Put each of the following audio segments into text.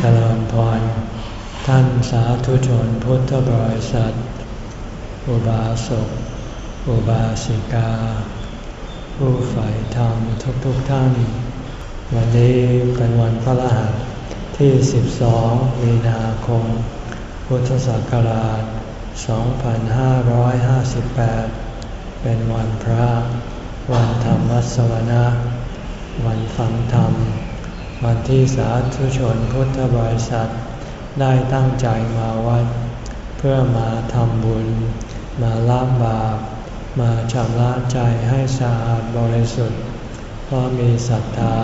เจริญพร ท่านสาธุชนพุทธบริษัท อุบาสก อุบาสิกา ผู้ฝ่ายธรรมทุกๆทท่าน วันนี้เป็นวันพระรหัสที่ 12 มีนาคม พุทธศักราช 2558 เป็นวันพระ วันธรรมสวนะ วันฟังธรรม วันที่สาธุชนพุทธบริษัท ได้ตั้งใจมาวัด เพื่อมาทำบุญ มาล้างบาป มาชำระใจให้สะอาดบริสุทธิ์ เพราะมีศรัทธา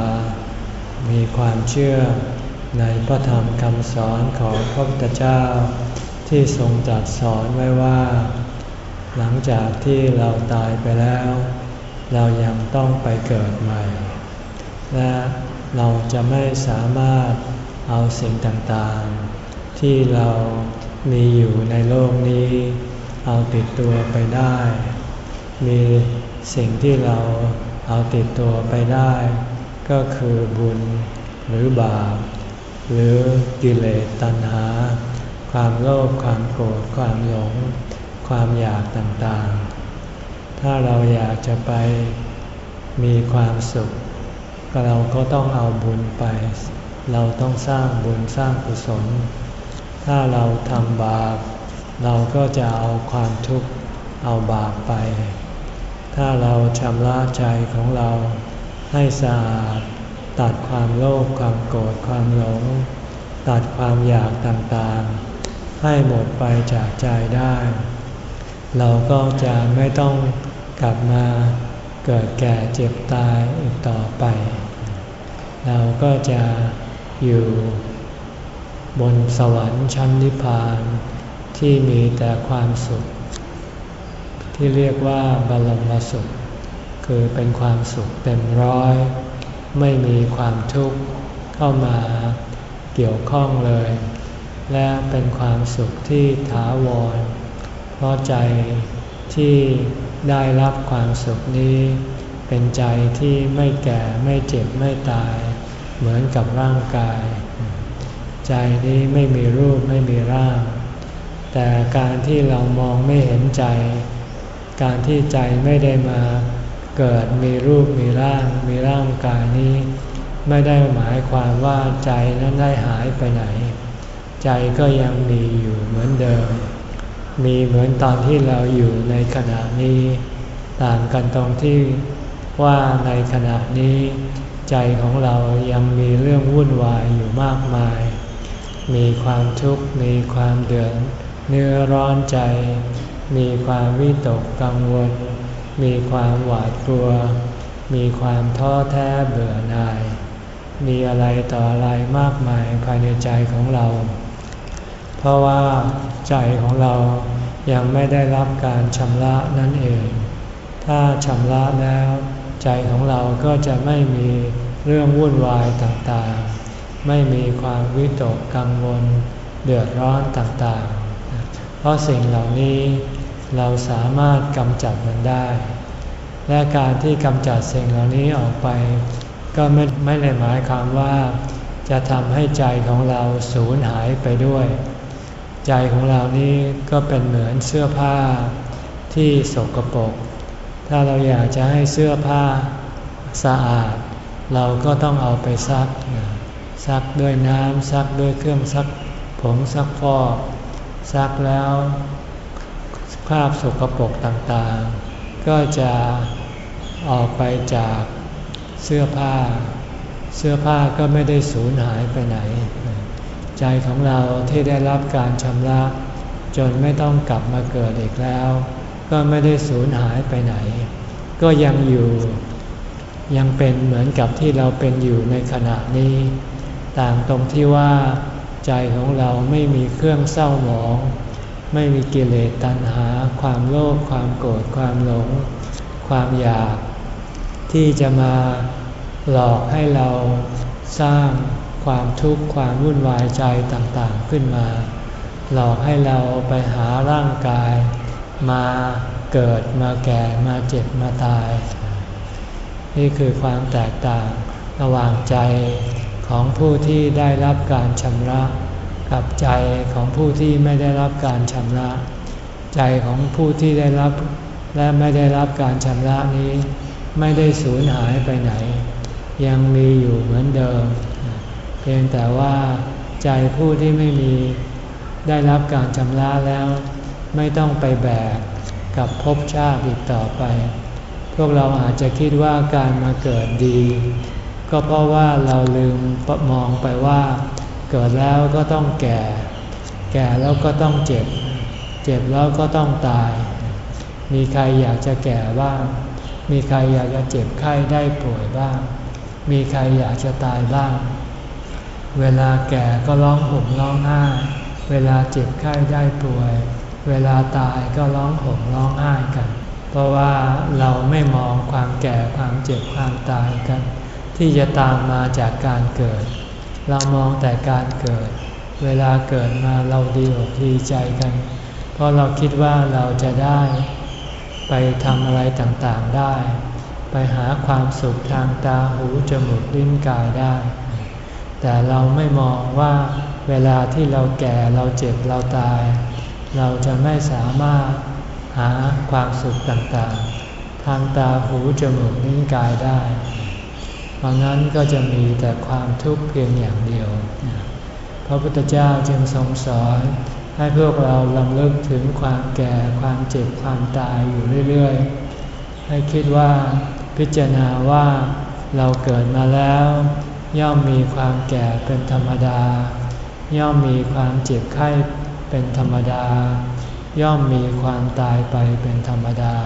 มีความเชื่อในพระธรรมคำสอนของพระพุทธเจ้า ที่ทรงจัดสอนไว้ว่า หลังจากที่เราตายไปแล้ว เรายังต้องไปเกิดใหม่ และ เราจะไม่สามารถเอาสิ่งต่างๆ ที่เรามีอยู่ในโลกนี้ เอาติดตัวไปได้ มีสิ่งที่เราเอาติดตัวไปได้ ก็คือบุญหรือบาปหรือกิเลสตัณหา ความโลภความโกรธความหลง ความอยากต่างๆ ถ้าเราอยากจะไปมีความสุข เราก็ต้องเอาบุญไป เราต้องสร้างบุญสร้างกุศล ถ้าเราทำบาป เราก็จะเอาความทุกข์เอาบาปไป ถ้าเราชำระใจของเราให้สะอาดตัดความโลภความโกรธความหลง ตัดความอยากต่างๆ ให้หมดไปจากใจได้ เราก็จะไม่ต้องกลับมา เกิดแก่เจ็บตายอีกต่อไป เราก็จะอยู่บนสวรรค์ชั้นนิพพานที่มีแต่ความสุข ที่เรียกว่าบรมสุข คือเป็นความสุขเต็มร้อย ไม่มีความทุกข์เข้ามาเกี่ยวข้องเลย และเป็นความสุขที่ถาวรเพราะใจที่ ได้รับความสุขนี้ เป็นใจที่ไม่แก่ไม่เจ็บไม่ตาย เหมือนกับร่างกาย ใจนี้ไม่มีรูปไม่มีร่าง แต่การที่เรามองไม่เห็นใจ การที่ใจไม่ได้มาเกิดมีรูปมีร่าง มีร่างกายนี้ ไม่ได้หมายความว่าใจนั้นได้หายไปไหน ใจก็ยังมีอยู่เหมือนเดิม มีเหมือนตอนที่เราอยู่ในขณะนี้ ต่างกันตรงที่ว่าในขณะนี้ ใจของเรายังมีเรื่องวุ่นวายอยู่มากมาย มีความทุกข์มีความเดือดเนื้อร้อนใจ มีความวิตกกังวล มีความหวาดกลัว มีความท้อแท้เบื่อหน่าย มีอะไรต่ออะไรมากมายภายในใจของเรา เพราะว่า ใจของเรายังไม่ได้รับการชำระนั่นเอง ถ้าชำระแล้ว ใจของเราก็จะไม่มีเรื่องวุ่นวายต่างๆ ไม่มีความวิตกกังวล เดือดร้อนต่างๆ เพราะสิ่งเหล่านี้เราสามารถกำจัดมันได้ และการที่กำจัดสิ่งเหล่านี้ออกไป ก็ไม่ไม่ได้หมายความว่า จะทำให้ใจของเราสูญหายไปด้วย ใจของเรานี้ก็เป็นเหมือนเสื้อผ้าที่สกปรก ถ้าเราอยากจะให้เสื้อผ้าสะอาด เราก็ต้องเอาไปซัก ซักด้วยน้ำซักด้วยเครื่องซักผงซักฟอกซักแล้วคราบสกปรกต่างๆ ก็จะออกไปจากเสื้อผ้า เสื้อผ้าก็ไม่ได้สูญหายไปไหน ใจของเราที่ได้รับการชำระ จนไม่ต้องกลับมาเกิดอีกแล้ว ก็ไม่ได้สูญหายไปไหน ก็ยังอยู่ ยังเป็นเหมือนกับที่เราเป็นอยู่ในขณะนี้ ต่างตรงที่ว่า ใจของเราไม่มีเครื่องเศร้าหมอง ไม่มีกิเลสตัณหา ความโลภความโกรธความหลง ความอยาก ที่จะมาหลอกให้เราสร้าง ความทุกข์ความวุ่นวายใจต่างๆขึ้นมา หลอกให้เราไปหาร่างกาย มาเกิดมาแก่มาเจ็บมาตาย นี่คือความแตกต่างระหว่างใจของผู้ที่ได้รับการชำระ กับใจของผู้ที่ไม่ได้รับการชำระ ใจของผู้ที่ได้รับและไม่ได้รับการชำระนี้ ไม่ได้สูญหายไปไหน ยังมีอยู่เหมือนเดิม เพียงแต่ว่าใจผู้ที่ไม่มีได้รับการชำระแล้ว ไม่ต้องไปแบกกับภพชาติอีกต่อไป พวกเราอาจจะคิดว่าการมาเกิดดี ก็เพราะว่าเราลืมมองไปว่า เกิดแล้วก็ต้องแก่ แก่แล้วก็ต้องเจ็บ เจ็บแล้วก็ต้องตาย มีใครอยากจะแก่บ้าง มีใครอยากจะเจ็บไข้ได้ป่วยบ้าง มีใครอยากจะตายบ้าง เวลาแก่ก็ร้องห่มร้องไห้ เวลาเจ็บไข้ได้ป่วย เวลาตายก็ร้องห่มร้องไห้กัน เพราะว่าเราไม่มองความแก่ความเจ็บความตายกัน ที่จะตามมาจากการเกิด เรามองแต่การเกิด เวลาเกิดมาเราดีอกดีใจกัน เพราะเราคิดว่าเราจะได้ ไปทำอะไรต่างๆได้ ไปหาความสุขทางตาหูจมูกลิ้นกายได้ แต่เราไม่มองว่าเวลาที่เราแก่เราเจ็บเราตาย เราจะไม่สามารถหาความสุขต่างๆ ทางตาหูจมูกลิ้นกายได้เพราะนั้นก็จะมีแต่ความทุกข์เพียงอย่างเดียว พระพุทธเจ้าจึงทรงสอนให้พวกเราลำลึกถึงความแก่ความเจ็บความตายอยู่เรื่อยๆ ให้คิดว่าพิจารณาว่าเราเกิดมาแล้ว ย่อมมีความแก่เป็นธรรมดา ย่อมมีความเจ็บไข้เป็นธรรมดา ย่อมมีความตายไปเป็นธรรมดา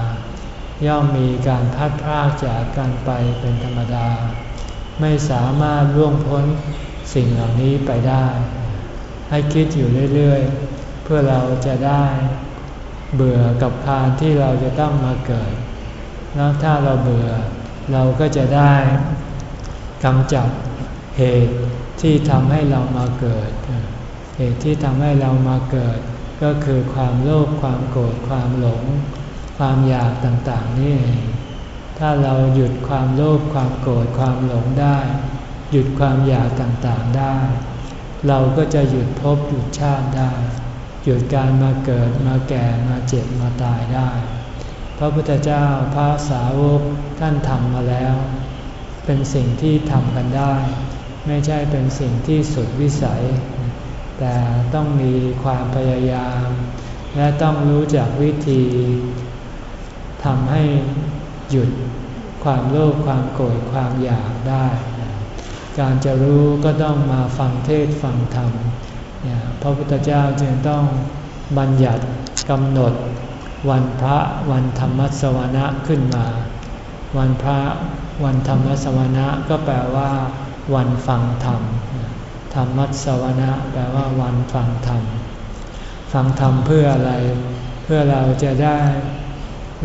ย่อมมีการพัดพรากจากกันไปเป็นธรรมดา ไม่สามารถล่วงพ้นสิ่งเหล่านี้ไปได้ ให้คิดอยู่เรื่อยๆ เพื่อเราจะได้เบื่อกับการที่เราจะต้องมาเกิด แล้วถ้าเราเบื่อเราก็จะได้กำจัด เหตุที่ทำให้เรามาเกิด เหตุที่ทำให้เรามาเกิด ก็คือความโลภความโกรธความหลง ความอยากต่างๆนี่ ถ้าเราหยุดความโลภความโกรธความหลงได้ หยุดความอยากต่างๆได้ เราก็จะหยุดภพหยุดชาติได้ หยุดการมาเกิดมาแก่มาเจ็บมาตายได้ พระพุทธเจ้าพระสาวกท่านทำมาแล้ว เป็นสิ่งที่ทำกันได้ ไม่ใช่เป็นสิ่งที่สุดวิสัย แต่ต้องมีความพยายาม และต้องรู้จักวิธีทำให้หยุดความโลภความโกรธความอยากได้ การจะรู้ก็ต้องมาฟังเทศฟังธรรมพระพุทธเจ้าจึงต้องบัญญัติกำหนดวันพระวันธรรมสวนะขึ้นมา วันพระวันธรรมสวนะก็แปลว่า วันฟังธรรม ธรรมัสวนะแปลว่าวันฟังธรรม ฟังธรรมเพื่ออะไร เพื่อเราจะได้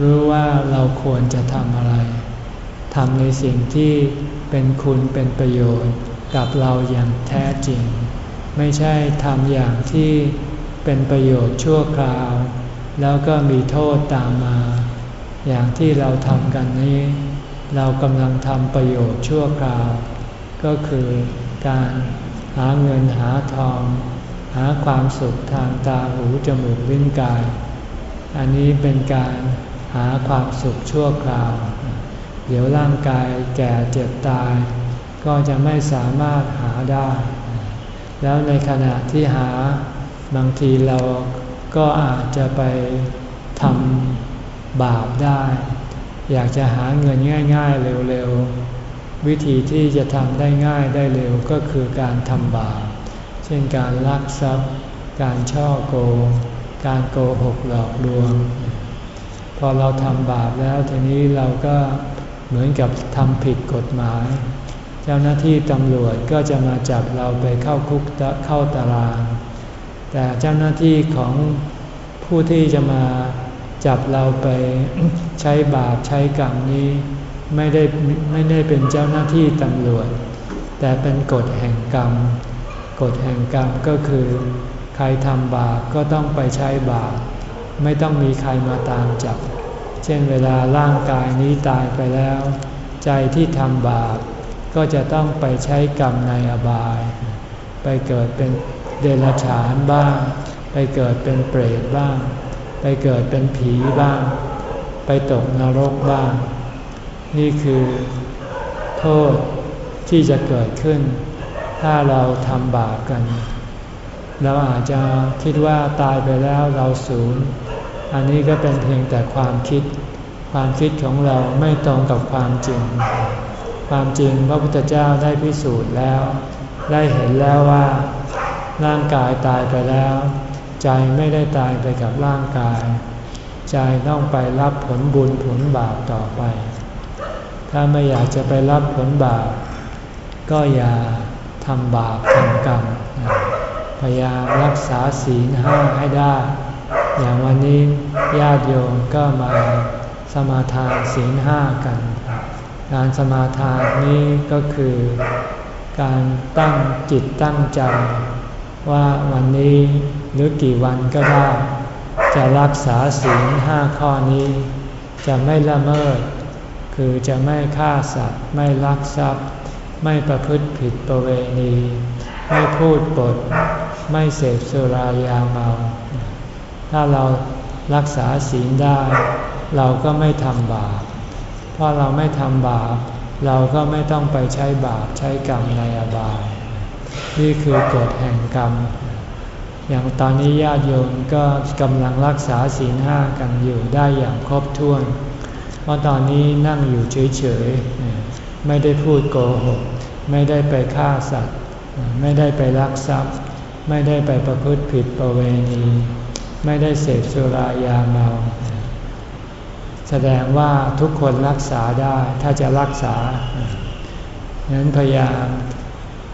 รู้ว่าเราควรจะทำอะไร ทำในสิ่งที่เป็นคุณเป็นประโยชน์กับเราอย่างแท้จริง ไม่ใช่ทำอย่างที่เป็นประโยชน์ชั่วคราว แล้วก็มีโทษตามมา อย่างที่เราทำกันนี้ เรากำลังทำประโยชน์ชั่วคราว ก็คือการหาเงินหาทอง หาความสุขทางตาหูจมูกลิ้นกาย อันนี้เป็นการหาความสุขชั่วคราว เดี๋ยวร่างกายแก่เจ็บตาย ก็จะไม่สามารถหาได้ แล้วในขณะที่หาบางทีเราก็อาจจะไปทำบาปได้ อยากจะหาเงินง่าย ๆ เร็วๆ วิธีที่จะทำได้ง่ายได้เร็วก็คือการทำบาป เช่นการลักทรัพย์ การช่อโกง การโกหกหลอกลวง พอเราทำบาปแล้วทีนี้เราก็เหมือนกับทำผิดกฎหมาย เจ้าหน้าที่ตำรวจก็จะมาจับเราไปเข้าคุกเข้าตาราง แต่เจ้าหน้าที่ของผู้ที่จะมาจับเราไปใช้บาปใช้กรรมนี้ ไม่ได้ไม่ได้เป็นเจ้าหน้าที่ตำรวจ แต่เป็นกฎแห่งกรรม กฎแห่งกรรมก็คือ ใครทำบาปก็ต้องไปใช้บาปไม่ต้องมีใครมาตามจับ เช่นเวลาร่างกายนี้ตายไปแล้ว ใจที่ทำบาปก็จะต้องไปใช้กรรมในอบาย ไปเกิดเป็นเดรัจฉานบ้าง ไปเกิดเป็นเปรตบ้าง ไปเกิดเป็นผีบ้าง ไปตกนรกบ้าง นี่คือโทษที่จะเกิดขึ้น ถ้าเราทำบาปกัน เราอาจจะคิดว่าตายไปแล้วเราสูญอันนี้ก็เป็นเพียงแต่ความคิด ความคิดของเราไม่ตรงกับความจริง ความจริงพระพุทธเจ้าได้พิสูจน์แล้ว ได้เห็นแล้วว่า ร่างกายตายไปแล้ว ใจไม่ได้ตายไปกับร่างกาย ใจต้องไปรับผลบุญผลบาปต่อไป ถ้าไม่อยากจะไปรับผลบาป ก็อย่าทำบาปทำกรรม พยายามรักษาศีลห้าให้ได้ อย่างวันนี้ญาติโยมก็มาสมาทานศีลห้ากัน การสมาทานนี้ก็คือการตั้งจิตตั้งใจ ว่าวันนี้หรือกี่วันก็ได้ จะรักษาศีลห้าข้อนี้ จะไม่ละเมิด คือจะไม่ฆ่าสัตว์ ไม่ลักทรัพย์ ไม่ประพฤติผิดประเวณี ไม่พูดปด ไม่เสพสุรายาเมา ถ้าเรารักษาศีลได้ เราก็ไม่ทำบาปเพราะเราไม่ทำบาป เราก็ไม่ต้องไปใช้บาปใช้กรรมในอบาย นี่คือกฎแห่งกรรม อย่างตอนนี้ญาติโยมก็กำลังรักษาศีลห้ากันอยู่ได้อย่างครบถ้วน เพราะตอนนี้นั่งอยู่เฉยๆ ไม่ได้พูดโกหก ไม่ได้ไปฆ่าสัตว์ ไม่ได้ไปลักทรัพย์ ไม่ได้ไปประพฤติผิดประเวณี ไม่ได้เสพสุรายาเมา แสดงว่าทุกคนรักษาได้ถ้าจะรักษาฉะนั้นพยายาม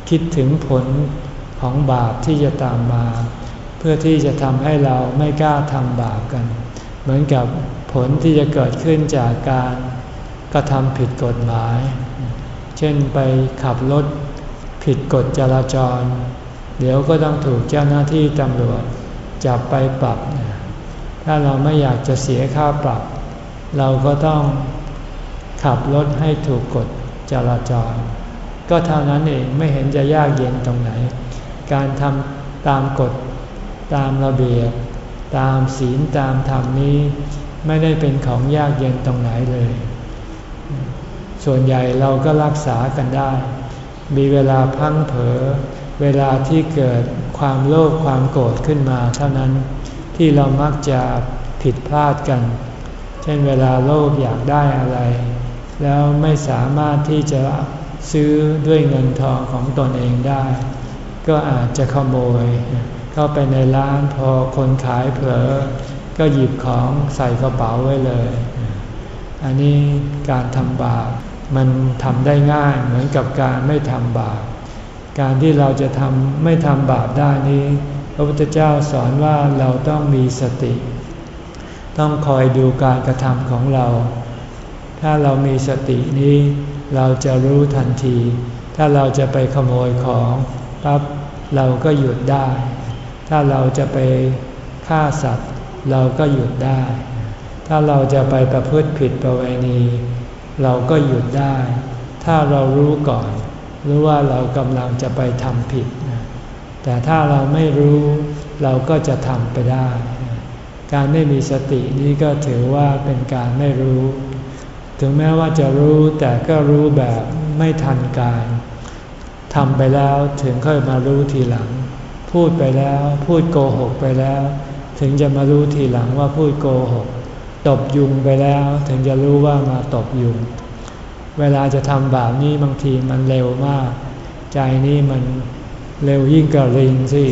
คิดถึงผลของบาปที่จะตามมา เพื่อที่จะทำให้เราไม่กล้าทำบาปกัน เหมือนกับ ผลที่จะเกิดขึ้นจากการกระทำผิดกฎหมาย เช่นไปขับรถผิดกฎจราจร เดี๋ยวก็ต้องถูกเจ้าหน้าที่ตำรวจจับไปปรับ ถ้าเราไม่อยากจะเสียค่าปรับ เราก็ต้องขับรถให้ถูกกฎจราจร ก็เท่านั้นเองไม่เห็นจะยากเย็นตรงไหน การทำตามกฎตามระเบียบ ตามศีลตามธรรมนี้ ไม่ได้เป็นของยากเย็นตรงไหนเลย ส่วนใหญ่เราก็รักษากันได้ มีเวลาพังเผลอเวลาที่เกิดความโลภความโกรธขึ้นมา เท่านั้นที่เรามักจะผิดพลาดกัน เช่นเวลาโลภอยากได้อะไร แล้วไม่สามารถที่จะซื้อด้วยเงินทองของตนเองได้ ก็อาจจะขโมย เข้าไปในร้านพอคนขายเผลอ ก็หยิบของใส่กระเป๋าไว้เลย อันนี้การทำบาปมันทำได้ง่ายเหมือนกับการไม่ทำบาป การที่เราจะทำไม่ทำบาปได้นี้ พระพุทธเจ้าสอนว่าเราต้องมีสติ ต้องคอยดูการกระทำของเรา ถ้าเรามีสตินี้เราจะรู้ทันที ถ้าเราจะไปขโมยของปั๊บเราก็หยุดได้ ถ้าเราจะไปฆ่าสัตว์ เราก็หยุดได้ ถ้าเราจะไปประพฤติผิดประเวณี เราก็หยุดได้ ถ้าเรารู้ก่อนรู้ว่าเรากำลังจะไปทำผิด แต่ถ้าเราไม่รู้เราก็จะทำไปได้ การไม่มีสตินี้ก็ถือว่าเป็นการไม่รู้ ถึงแม้ว่าจะรู้แต่ก็รู้แบบไม่ทันการทำไปแล้วถึงค่อยมารู้ทีหลัง พูดไปแล้ว พูดโกหกไปแล้ว ถึงจะมารู้ทีหลังว่าพูดโกหกตบยุงไปแล้วถึงจะรู้ว่ามาตบยุง เวลาจะทำบาปนี้บางทีมันเร็วมาก ใจนี้มันเร็วยิ่งกว่าลิงสิ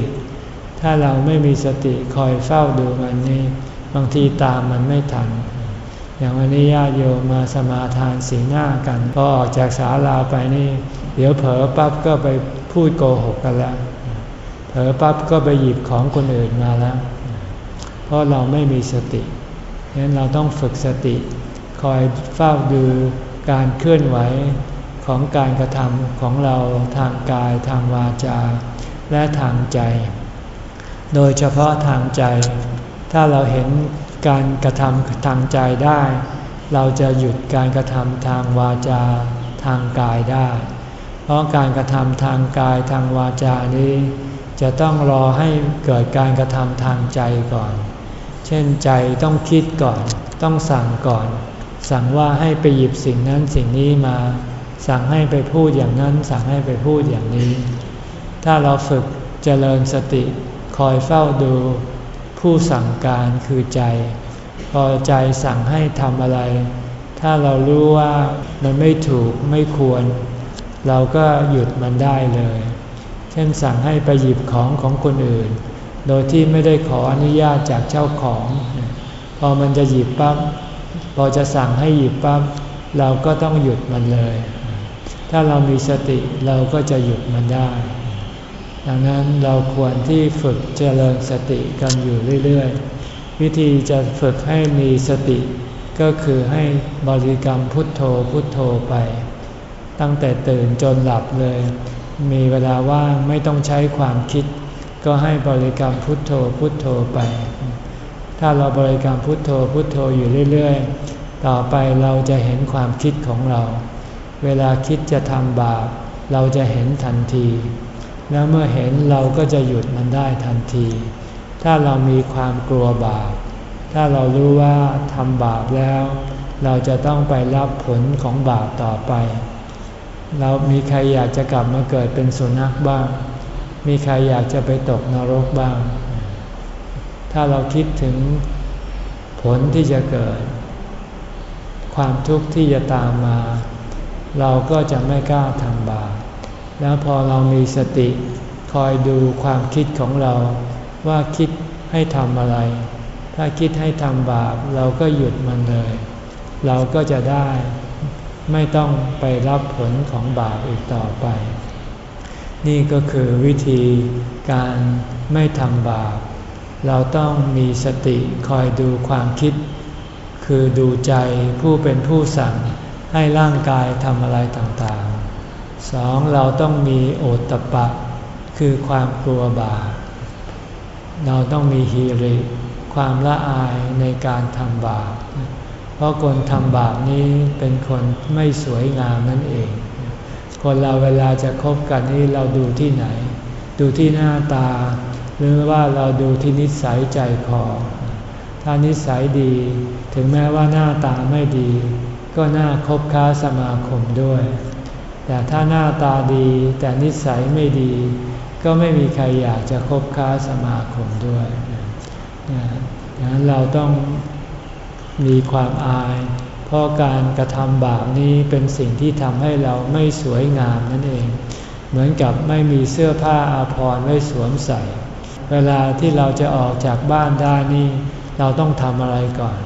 ถ้าเราไม่มีสติคอยเฝ้าดูมันนี่บางทีตามมันไม่ทัน อย่างวันนี้ญาติโยมมาสมาทานสีหน้ากันพอออกจากศาลาไปนี่ เดี๋ยวเผลอปั๊บก็ไปพูดโกหกกันแล้ว เผลอปั๊บก็ไปหยิบของคนอื่นมาแล้ว เพราะเราไม่มีสติฉะนั้นเราต้องฝึกสติ คอยเฝ้าดูการเคลื่อนไหวของการกระทำของเราทางกายทางวาจา และทางใจ โดยเฉพาะทางใจ ถ้าเราเห็นการกระทำทางใจได้ เราจะหยุดการกระทำทางวาจาทางกายได้ เพราะการกระทำทางกายทางวาจานี้ จะต้องรอให้เกิดการกระทำทางใจก่อน เช่นใจต้องคิดก่อน ต้องสั่งก่อน สั่งว่าให้ไปหยิบสิ่งนั้นสิ่งนี้มา สั่งให้ไปพูดอย่างนั้น สั่งให้ไปพูดอย่างนี้ ถ้าเราฝึกเจริญสติคอยเฝ้าดู ผู้สั่งการคือใจ พอใจสั่งให้ทำอะไร ถ้าเรารู้ว่ามันไม่ถูกไม่ควร เราก็หยุดมันได้เลย เช่นสั่งให้ไปหยิบของของคนอื่น โดยที่ไม่ได้ขออนุญาตจากเจ้าของ พอมันจะหยิบปั๊บพอจะสั่งให้หยิบปั๊บเราก็ต้องหยุดมันเลย ถ้าเรามีสติเราก็จะหยุดมันได้ ดังนั้นเราควรที่ฝึกเจริญสติกันอยู่เรื่อยๆ วิธีจะฝึกให้มีสติก็คือให้บริกรรมพุทโธพุทโธไป ตั้งแต่ตื่นจนหลับเลย มีเวลาว่างไม่ต้องใช้ความคิด ก็ให้บริกรรมพุทโธพุทโธไป ถ้าเราบริกรรมพุทโธพุทโธอยู่เรื่อยๆ ต่อไปเราจะเห็นความคิดของเรา เวลาคิดจะทำบาปเราจะเห็นทันที แล้วเมื่อเห็นเราก็จะหยุดมันได้ทันที ถ้าเรามีความกลัวบาป ถ้าเรารู้ว่าทำบาปแล้ว เราจะต้องไปรับผลของบาปต่อไป เรามีใครอยากจะกลับมาเกิดเป็นสุนัขบ้าง มีใครอยากจะไปตกนรกบ้าง ถ้าเราคิดถึงผลที่จะเกิด ความทุกข์ที่จะตามมา เราก็จะไม่กล้าทำบาปแล้วพอเรามีสติคอยดูความคิดของเราว่าคิดให้ทำอะไร ถ้าคิดให้ทำบาปเราก็หยุดมันเลย เราก็จะได้ไม่ต้องไปรับผลของบาปอีกต่อไป นี่ก็คือวิธีการไม่ทำบาป เราต้องมีสติคอยดูความคิด คือดูใจผู้เป็นผู้สั่งให้ร่างกายทำอะไรต่างๆสองเราต้องมีโอตตะปะ คือความกลัวบาป เราต้องมีฮีริความละอายในการทำบาป เพราะคนทำบาปนี้เป็นคนไม่สวยงามนั่นเอง คนเราเวลาจะคบกันนี่เราดูที่ไหน ดูที่หน้าตา หรือว่าเราดูที่นิสัยใจคอถ้านิสัยดี ถึงแม้ว่าหน้าตาไม่ดี ก็น่าคบค้าสมาคมด้วย แต่ถ้าหน้าตาดีแต่นิสัยไม่ดี ก็ไม่มีใครอยากจะคบค้าสมาคมด้วยดังนั้นเราต้องมีความอาย เพราะการกระทำบาปนี้เป็นสิ่งที่ทำให้เราไม่สวยงามนั่นเอง เหมือนกับไม่มีเสื้อผ้าอาภรณ์ไว้สวมใส่ เวลาที่เราจะออกจากบ้านได้นี่ เราต้องทำอะไรก่อน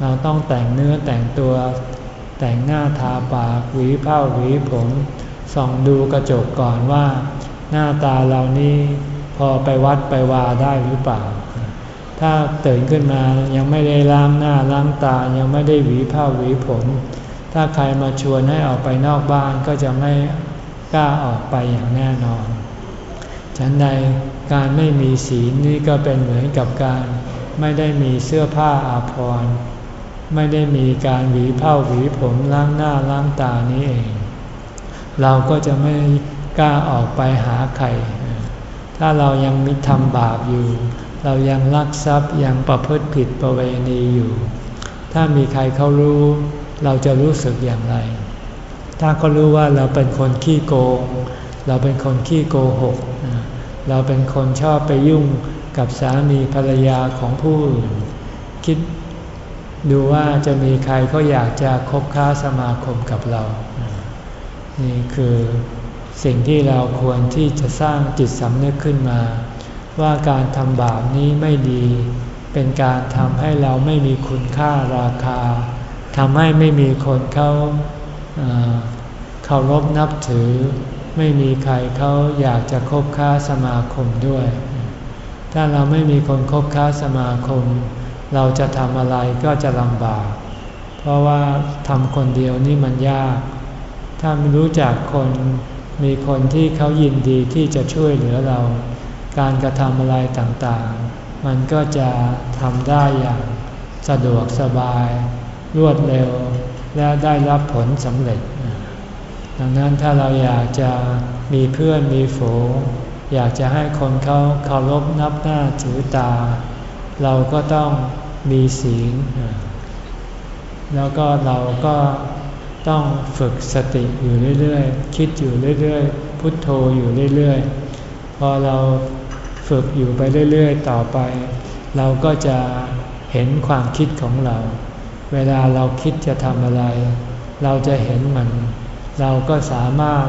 เราต้องแต่งเนื้อแต่งตัว แต่งหน้าทาปากหวีผ้าหวีผมส่องดูกระจกก่อนว่า หน้าตาเรานี้พอไปวัดไปวาได้หรือเปล่า ถ้าตื่นขึ้นมายังไม่ได้ล้างหน้าล้างตายังไม่ได้หวีผ้าหวีผม ถ้าใครมาชวนให้ออกไปนอกบ้านก็จะไม่กล้าออกไปอย่างแน่นอน ฉันใดการไม่มีศีลนี่ก็เป็นเหมือนกับการ ไม่ได้มีเสื้อผ้าอาภรณ์ ไม่ได้มีการหวีผ้าหวีผมล้างหน้าล้างตานี้เอง เราก็จะไม่กล้าออกไปหาใคร ถ้าเรายังมิทำบาปอยู่ เรายังลักทรัพย์ยังประพฤติผิดประเวณีอยู่ ถ้ามีใครเขารู้ เราจะรู้สึกอย่างไร ถ้าเขารู้ว่าเราเป็นคนขี้โกง เราเป็นคนขี้โกหก เราเป็นคนชอบไปยุ่งกับสามีภรรยาของผู้อื่น คิดดูว่าจะมีใครเขาอยากจะคบค้าสมาคมกับเรา นี่คือสิ่งที่เราควรที่จะสร้างจิตสำนึกขึ้นมา ว่าการทำบาปนี้ไม่ดี เป็นการทำให้เราไม่มีคุณค่าราคาทำให้ไม่มีคนเขาเคารพนับถือ ไม่มีใครเขาอยากจะคบค้าสมาคมด้วย ถ้าเราไม่มีคนคบค้าสมาคม เราจะทำอะไรก็จะลำบาก เพราะว่าทำคนเดียวนี่มันยาก ถ้าไม่รู้จักคนมีคนที่เขายินดีที่จะช่วยเหลือเรา การกระทำอะไรต่างๆ มันก็จะทำได้อย่างสะดวกสบาย รวดเร็วและได้รับผลสำเร็จ ดังนั้นถ้าเราอยากจะมีเพื่อนมีฝูง อยากจะให้คนเขาเคารพนับหน้าถือตา เราก็ต้องมีศีลแล้วก็เราก็ต้องฝึกสติอยู่เรื่อยๆ คิดอยู่เรื่อยๆ พุทโธอยู่เรื่อยๆ พอเรา ฝึกอยู่ไปเรื่อยๆ ต่อไป เราก็จะเห็นความคิดของเรา เวลาเราคิดจะทำอะไร เราจะเห็นมัน เราก็สามารถ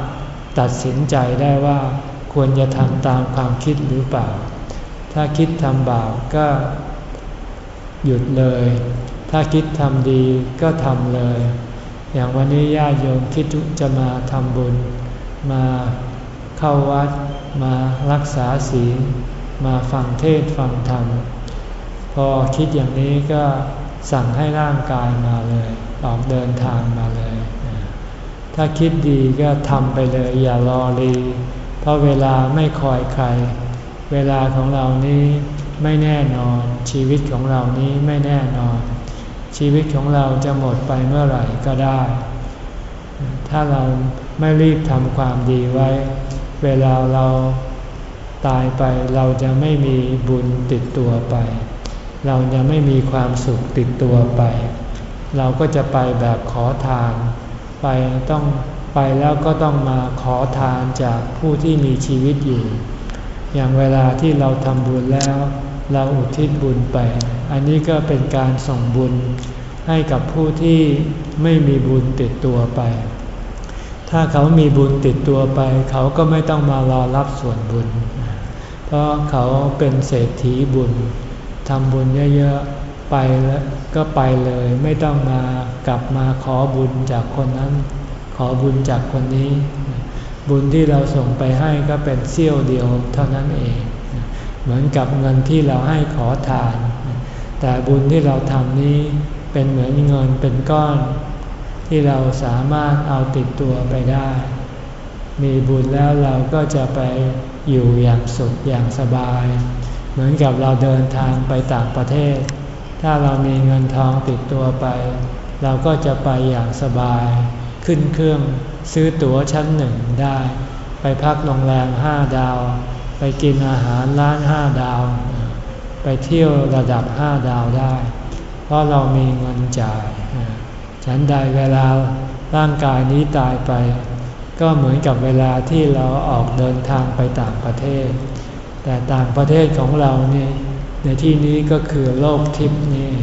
ตัดสินใจได้ว่าควรจะทำตามความคิดหรือเปล่า ถ้าคิดทำบาปก็หยุดเลย ถ้าคิดทำดีก็ทำเลย อย่างวันนี้ญาติโยมคิดจะมาทำบุญ มาเข้าวัด มารักษาศีล มาฟังเทศฟังธรรม พอคิดอย่างนี้ก็สั่งให้ร่างกายมาเลย ออกเดินทางมาเลย ถ้าคิดดีก็ทำไปเลย อย่ารอรี เพราะเวลาไม่คอยใคร เวลาของเรานี้ไม่แน่นอน ชีวิตของเรานี้ไม่แน่นอน ชีวิตของเราจะหมดไปเมื่อไหร่ก็ได้ ถ้าเราไม่รีบทำความดีไว้ เวลาเรา ตายไปเราจะไม่มีบุญติดตัวไป เราจะไม่มีความสุขติดตัวไป เราก็จะไปแบบขอทาน ไปต้องไปแล้วก็ต้องมาขอทานจากผู้ที่มีชีวิตอยู่ อย่างเวลาที่เราทำบุญแล้ว เราอุทิศบุญไป อันนี้ก็เป็นการส่งบุญให้กับผู้ที่ไม่มีบุญติดตัวไป ถ้าเขามีบุญติดตัวไป เขาก็ไม่ต้องมารอรับส่วนบุญ เพราะเขาเป็นเศรษฐีบุญทำบุญเยอะๆไปแล้วก็ไปเลยไม่ต้องมากลับมาขอบุญจากคนนั้น ขอบุญจากคนนี้ บุญที่เราส่งไปให้ก็เป็นเสี้ยวเดียวเท่านั้นเอง เหมือนกับเงินที่เราให้ขอทาน แต่บุญที่เราทำนี้เป็นเหมือนเงินเป็นก้อน ที่เราสามารถเอาติดตัวไปได้ มีบุญแล้วเราก็จะไป อยู่อย่างสุขอย่างสบาย เหมือนกับเราเดินทางไปต่างประเทศ ถ้าเรามีเงินทองติดตัวไป เราก็จะไปอย่างสบาย ขึ้นเครื่องซื้อตั๋วชั้นหนึ่งได้ ไปพักโรงแรมห้าดาว ไปกินอาหารร้านห้าดาว ไปเที่ยวระดับห้าดาวได้ เพราะเรามีเงินจ่าย ฉันใดเวลาร่างกายนี้ตายไป ก็เหมือนกับเวลาที่เราออกเดินทางไปต่างประเทศ แต่ต่างประเทศของเรานี่ในที่นี้ก็คือโลกทิพย์นี่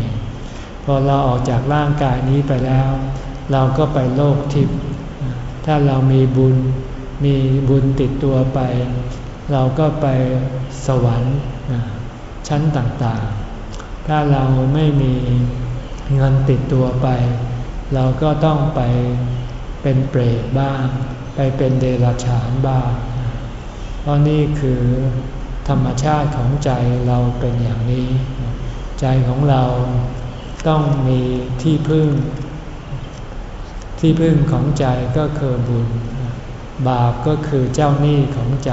พอเราออกจากร่างกายนี้ไปแล้ว เราก็ไปโลกทิพย์ถ้าเรามีบุญมีบุญติดตัวไป เราก็ไปสวรรค์ชั้นต่างๆ ถ้าเราไม่มีเงินติดตัวไป เราก็ต้องไปเป็นเปรตบ้าง ไปเป็นเดรัจฉานบ้างเพราะนี่คือธรรมชาติของใจเราเป็นอย่างนี้ ใจของเราต้องมีที่พึ่ง ที่พึ่งของใจก็คือบุญ บาปก็คือเจ้าหนี้ของใจ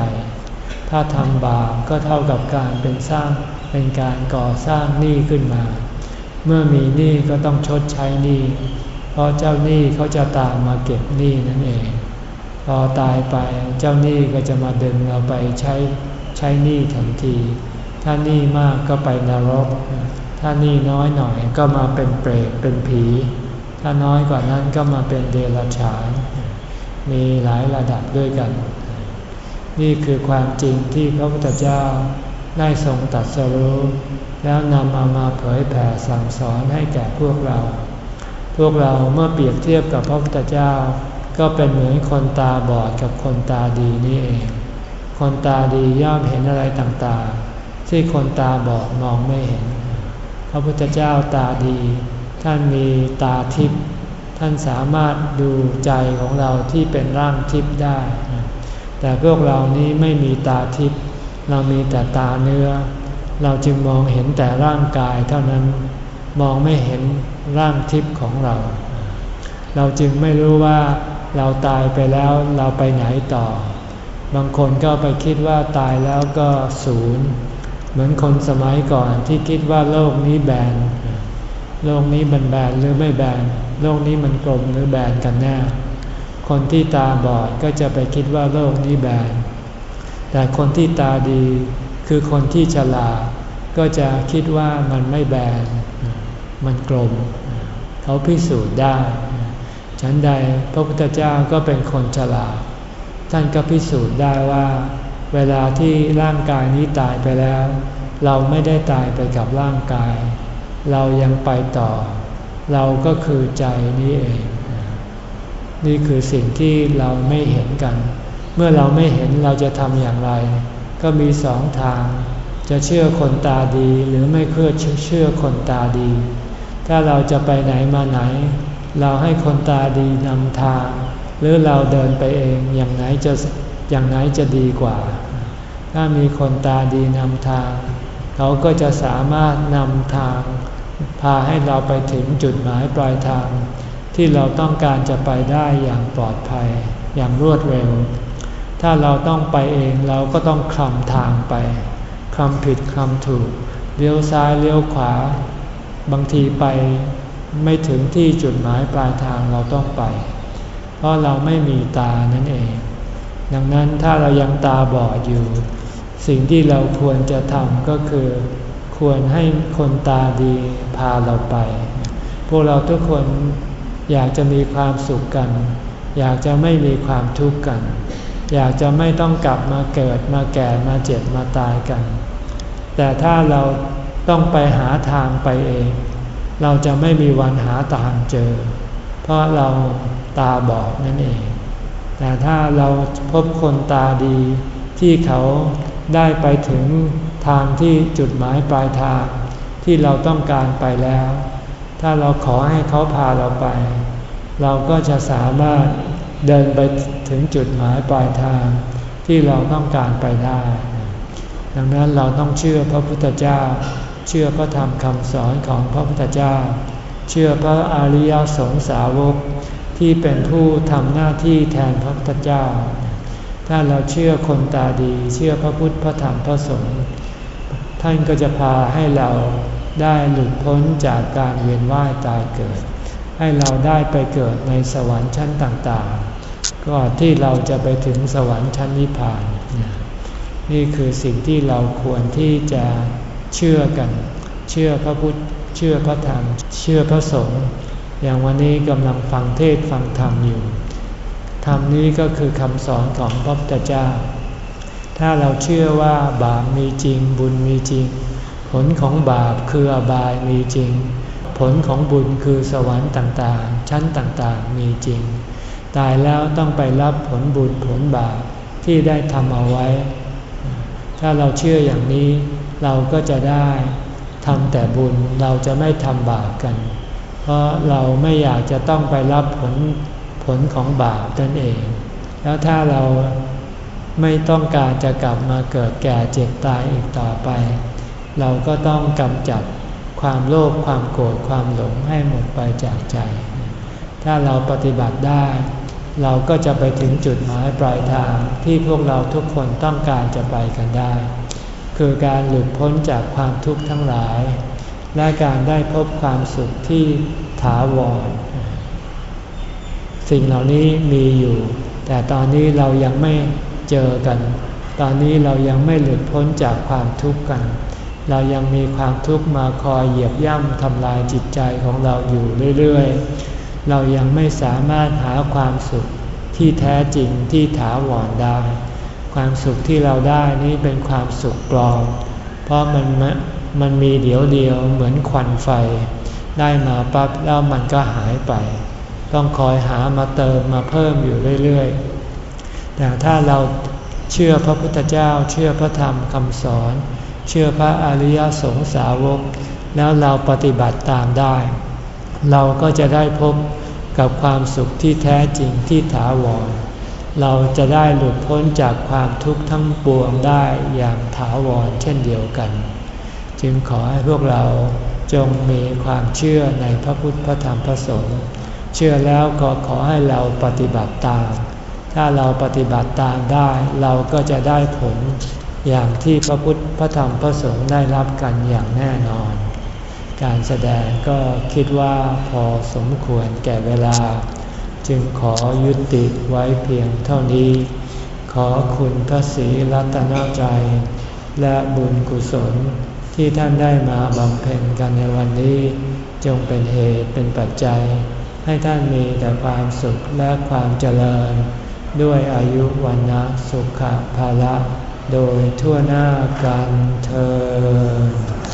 ถ้าทำบาปก็เท่ากับการเป็นสร้างเป็นการก่อสร้างหนี้ขึ้นมา เมื่อมีหนี้ก็ต้องชดใช้หนี้ เพราะเจ้าหนี้เขาจะตามมาเก็บหนี้นั่นเอง อตายไปเจ้าหนี้ก็จะมาดึงเราไปใช้ใช้หนี้ทันที ถ้าหนี้มากก็ไปนรก ถ้าหนี้น้อยหน่อยก็มาเป็นเปรตเป็นผี ถ้าน้อยกว่านั้นก็มาเป็นเดรัจฉาน มีหลายระดับด้วยกัน นี่คือความจริงที่พระพุทธเจ้าได้ทรงตัดสรู้ แล้วนำเอามาเผยแผ่สั่งสอนให้แก่พวกเรา พวกเราเมื่อเปรียบเทียบกับพระพุทธเจ้า ก็เป็นเหมือนคนตาบอดกับคนตาดีนี่เอง คนตาดีย่อมเห็นอะไรต่างๆ ที่คนตาบอดมองไม่เห็น พระพุทธเจ้าตาดี ท่านมีตาทิพย์ ท่านสามารถดูใจของเราที่เป็นร่างทิพย์ได้ แต่พวกเรานี้ไม่มีตาทิพย์ เรามีแต่ตาเนื้อ เราจึงมองเห็นแต่ร่างกายเท่านั้น มองไม่เห็นร่างทิพย์ของเรา เราจึงไม่รู้ว่าเราตายไปแล้วเราไปไหนต่อ บางคนก็ไปคิดว่าตายแล้วก็ศูนย์ เหมือนคนสมัยก่อนที่คิดว่าโลกนี้แบน โลกนี้มันแบนหรือไม่แบน โลกนี้มันกลมหรือแบนกันแน่คคนที่ตาบอดก็จะไปคิดว่าโลกนี้แบน แต่คนที่ตาดีคือคนที่ฉลาดก็จะคิดว่ามันไม่แบน มันกลม เขาพิสูจน์ได้ ฉันใดพระพุทธเจ้าก็เป็นคนฉลาด ท่านก็พิสูจน์ได้ว่า เวลาที่ร่างกายนี้ตายไปแล้ว เราไม่ได้ตายไปกับร่างกาย เรายังไปต่อ เราก็คือใจนี้เอง นี่คือสิ่งที่เราไม่เห็นกัน เมื่อเราไม่เห็นเราจะทำอย่างไร ก็มีสองทาง จะเชื่อคนตาดีหรือไม่เชื่อเชื่อคนตาดี ถ้าเราจะไปไหนมาไหน เราให้คนตาดีนำทาง หรือเราเดินไปเองอย่างไหนจะอย่างไหนจะดีกว่า ถ้ามีคนตาดีนำทาง เขาก็จะสามารถนำทาง พาให้เราไปถึงจุดหมายปลายทาง ที่เราต้องการจะไปได้อย่างปลอดภัย อย่างรวดเร็ว ถ้าเราต้องไปเองเราก็ต้องคลำทางไปคำผิดคำถูกเลี้ยวซ้ายเลี้ยวขวา บางทีไป ไม่ถึงที่จุดหมายปลายทางเราต้องไป เพราะเราไม่มีตานั่นเอง ดังนั้นถ้าเรายังตาบอดอยู่ สิ่งที่เราควรจะทำก็คือ ควรให้คนตาดีพาเราไป พวกเราทุกคนอยากจะมีความสุขกัน อยากจะไม่มีความทุกข์กัน อยากจะไม่ต้องกลับมาเกิดมาแก่มาเจ็บมาตายกัน แต่ถ้าเราต้องไปหาทางไปเอง เราจะไม่มีวันหาทางเจอ เพราะเราตาบอดนั่นเอง แต่ถ้าเราพบคนตาดี ที่เขาได้ไปถึงทางที่จุดหมายปลายทาง ที่เราต้องการไปแล้ว ถ้าเราขอให้เขาพาเราไป เราก็จะสามารถเดินไปถึงจุดหมายปลายทางที่เราต้องการไปได้ ดังนั้นเราต้องเชื่อพระพุทธเจ้า เชื่อพระธรรมคำสอนของพระพุทธเจ้า เชื่อพระอริยสงสาวกที่เป็นผู้ทำหน้าที่แทนพระพุทธเจ้า ถ้าเราเชื่อคนตาดี เชื่อพระพุทธพระธรรมพระสงฆ์ท่านก็จะพาให้เราได้หลุดพ้นจากการเวียนว่ายตายเกิด ให้เราได้ไปเกิดในสวรรค์ชั้นต่างๆ ก่อนที่เราจะไปถึงสวรรค์ชั้นนิพพาน นี่คือสิ่งที่เราควรที่จะ เชื่อกัน เชื่อพระพุทธ เชื่อพระธรรม เชื่อพระสงฆ์ อย่างวันนี้กำลังฟังเทศฟังธรรมอยู่ ธรรมนี้ก็คือคำสอนของพระพุทธเจ้า ถ้าเราเชื่อว่าบาปมีจริงบุญมีจริง ผลของบาปคืออบายมีจริง ผลของบุญคือสวรรค์ต่างๆ ชั้นต่างๆมีจริง ตายแล้วต้องไปรับผลบุญผลบาปที่ได้ทำเอาไว้ ถ้าเราเชื่ออย่างนี้ เราก็จะได้ทำแต่บุญเราจะไม่ทำบาปกัน เพราะเราไม่อยากจะต้องไปรับผลผลของบาปนั่นเอง แล้วถ้าเราไม่ต้องการจะกลับมาเกิดแก่เจ็บตายอีกต่อไป เราก็ต้องกำจัดความโลภความโกรธความหลงให้หมดไปจากใจ ถ้าเราปฏิบัติได้ เราก็จะไปถึงจุดหมายปลายทางที่พวกเราทุกคนต้องการจะไปกันได้ คือการหลุดพ้นจากความทุกข์ทั้งหลาย และการได้พบความสุขที่ถาวร สิ่งเหล่านี้มีอยู่ แต่ตอนนี้เรายังไม่เจอกัน ตอนนี้เรายังไม่หลุดพ้นจากความทุกข์กัน เรายังมีความทุกข์มาคอยเหยียบย่ำทำลายจิตใจของเราอยู่เรื่อยๆ เรายังไม่สามารถหาความสุขที่แท้จริงที่ถาวรได้ ความสุขที่เราได้นี้เป็นความสุขปลอม เพราะมันมันมีเดียวเดียวเหมือนควันไฟ ได้มาปั๊บแล้วมันก็หายไป ต้องคอยหามาเติมมาเพิ่มอยู่เรื่อยๆ แต่ถ้าเราเชื่อพระพุทธเจ้า เชื่อพระธรรมคำสอน เชื่อพระอริยสงสาวก แล้วเราปฏิบัติตามได้ เราก็จะได้พบกับความสุขที่แท้จริงที่ถาวร เราจะได้หลุดพ้นจากความทุกข์ทั้งปวงได้อย่างถาวรเช่นเดียวกัน จึงขอให้พวกเราจงมีความเชื่อในพระพุทธพระธรรมพระสงฆ์เชื่อแล้วก็ขอให้เราปฏิบัติตาม ถ้าเราปฏิบัติตามได้เราก็จะได้ผลอย่างที่พระพุทธพระธรรมพระสงฆ์ได้รับกันอย่างแน่นอน การแสดงก็คิดว่าพอสมควรแก่เวลา จึงขอยุติไว้เพียงเท่านี้ ขอคุณพระศรีรัตนใจ และบุญกุศลที่ท่านได้มาบำเพ็ญกันในวันนี้ จงเป็นเหตุเป็นปัจจัย ให้ท่านมีแต่ความสุขและความเจริญ ด้วยอายุวันนะสุขภาละ โดยทั่วหน้ากันเธอ